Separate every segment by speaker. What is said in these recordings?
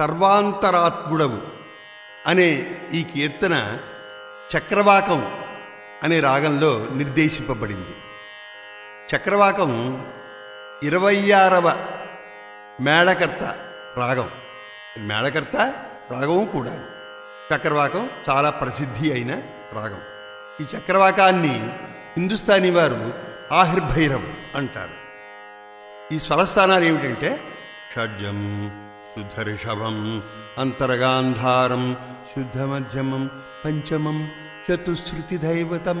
Speaker 1: సర్వాంతరాత్ముడవు అనే ఈ కీర్తన చక్రవాకం అనే రాగంలో నిర్దేశింపబడింది. చక్రవాకం ఇరవై ఆరవ మేళకర్త రాగం. మేళకర్త రాగము కూడా చక్రవాకం చాలా ప్రసిద్ధి అయిన రాగం. ఈ చక్రవాకాన్ని హిందుస్థానీ వారు ఆహిర్భైరవ్ అంటారు. ఈ స్వరస్థానాలు ఏమిటంటే షడ్జం शुद्धऋषभम् अन्तर्गान्धारं शुद्धमध्यमं पञ्चमं चतुश्रुतिदैवतं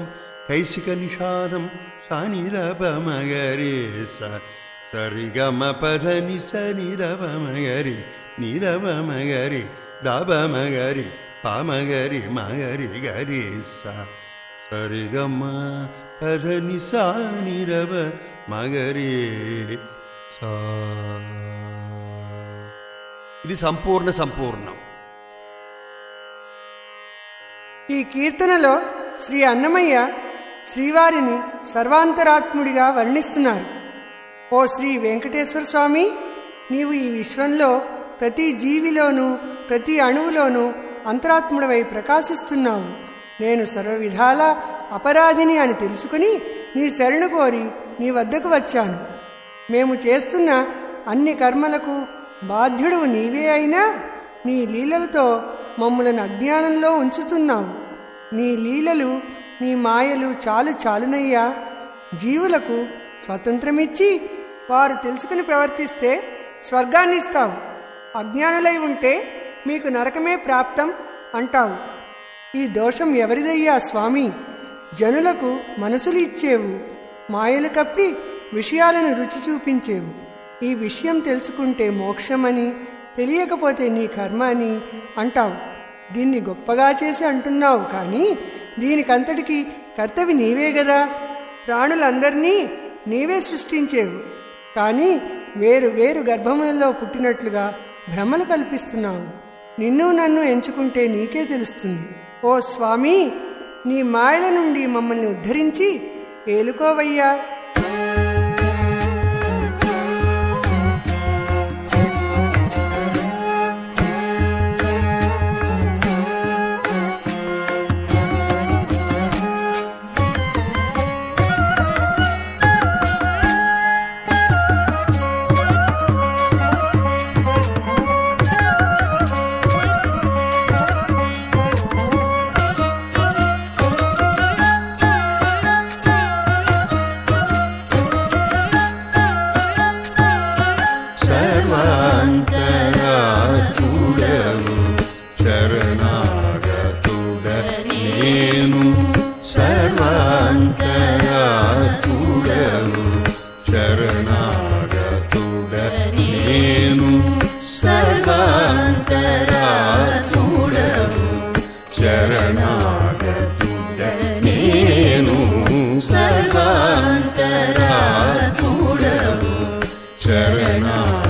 Speaker 1: कैशिकनिषादं स निधपमगरे स सर्गम पध निधव मगरि निरव मगरि गरि स सरिगम पधनि म पध मगरे सा। ఇది సంపూర్ణ సంపూర్ణం.
Speaker 2: ఈ కీర్తనలో శ్రీ అన్నమయ్య శ్రీవారిని సర్వాంతరాత్ముడిగా వర్ణిస్తున్నారు. ఓ శ్రీ వెంకటేశ్వర స్వామి నీవు ఈ విశ్వంలో ప్రతి జీవిలోనూ ప్రతి అణువులోనూ అంతరాత్ముడవై ప్రకాశిస్తున్నావు. నేను సర్వ విధాల అపరాధిని అని తెలుసుకుని నీ శరణు కోరి నీ వద్దకు వచ్చాను. మేము చేస్తున్న అన్ని కర్మలకు బాధ్యుడు నీవే అయినా నీ లీలలతో మమ్మలను అజ్ఞానంలో ఉంచుతున్నావు. నీ లీలలు నీ మాయలు చాలు చాలునయ్యా. జీవులకు స్వతంత్రమిచ్చి వారు తెలుసుకుని ప్రవర్తిస్తే స్వర్గాన్ని ఇస్తావు అజ్ఞానులై ఉంటే మీకు నరకమే ప్రాప్తం అంటావు. ఈ దోషం ఎవరిదయ్యా స్వామి? జనులకు మనసులు ఇచ్చేవు. మాయలు కప్పి విషయాలను రుచి చూపించేవు. ఈ విషయం తెలుసుకుంటే మోక్షమని తెలియకపోతే నీ కర్మ అని అంటావు. దీన్ని గొప్పగా చేసి అంటున్నావు కానీ దీనికంతటికి కర్తవి నీవే గదా. ప్రాణులందరినీ నీవే సృష్టించేవు. కానీ వేరు వేరు గర్భములలో పుట్టినట్లుగా భ్రమలు కల్పిస్తున్నావు. నిన్ను నన్ను ఎంచుకుంటే నీకే తెలుస్తుంది. ఓ స్వామి నీ మాయల నుండి మమ్మల్ని ఉద్ధరించి ఏలుకోవయ్యా.
Speaker 1: ना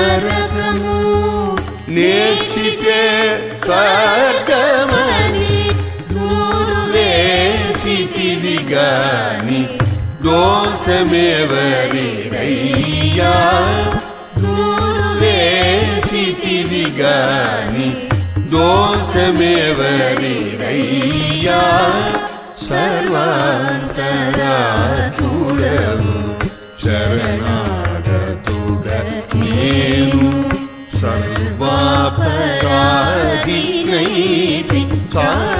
Speaker 1: నరకము నేర్చితే స్వర్గమని దూరు వేసితివి గాని దోషమేవరిరయ్యా దూరు వేసితివి గాని దోషమేవరిరయ్యా సర్వాంతరాతుడవు శరణాగతుడ సర్వాపరాధినైతి చాలు చాలు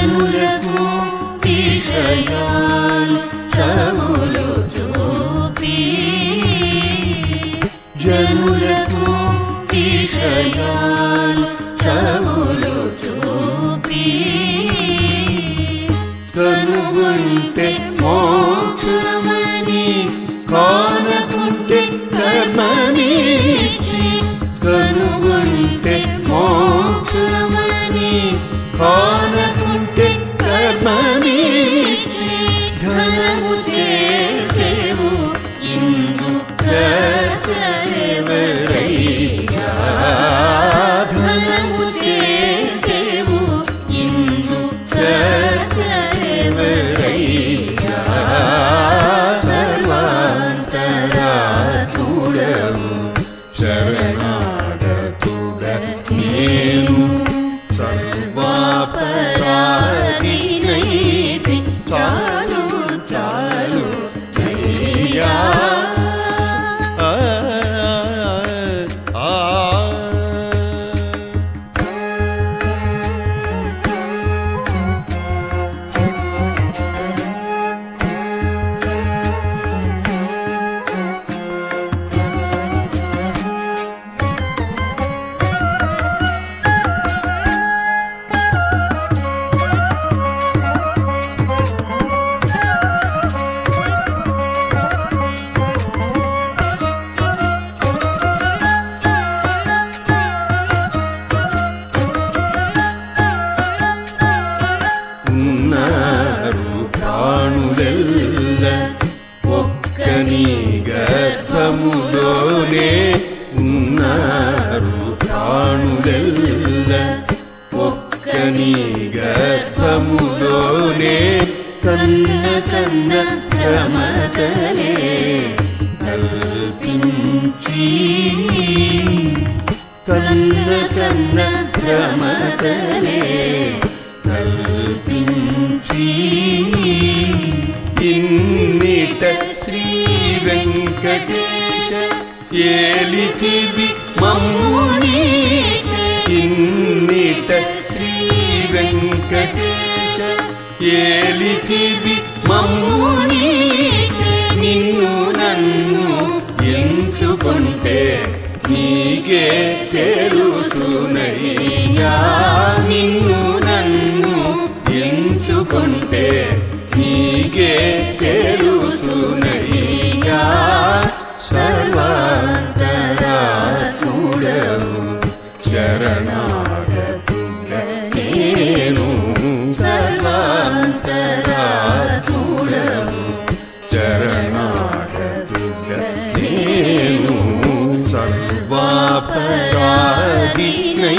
Speaker 1: జనులకు నేను సర్వాపరాధినైతి గర్భములోనే ఉన్నారు ప్రాణులెల్ల ఒక్కని గర్భములోనే కన్న కన్న క్రమతలే కల్పించి కన్న కన్న క్రమతలే కల్పించి ఇన్నిట శ్రీ వెంకటే ఏలితివి మమ్మునీట ఇన్నిట శ్రీ వెంకటేశ ఏలితివి మమ్మునీట నేను సర్వాపరాధినై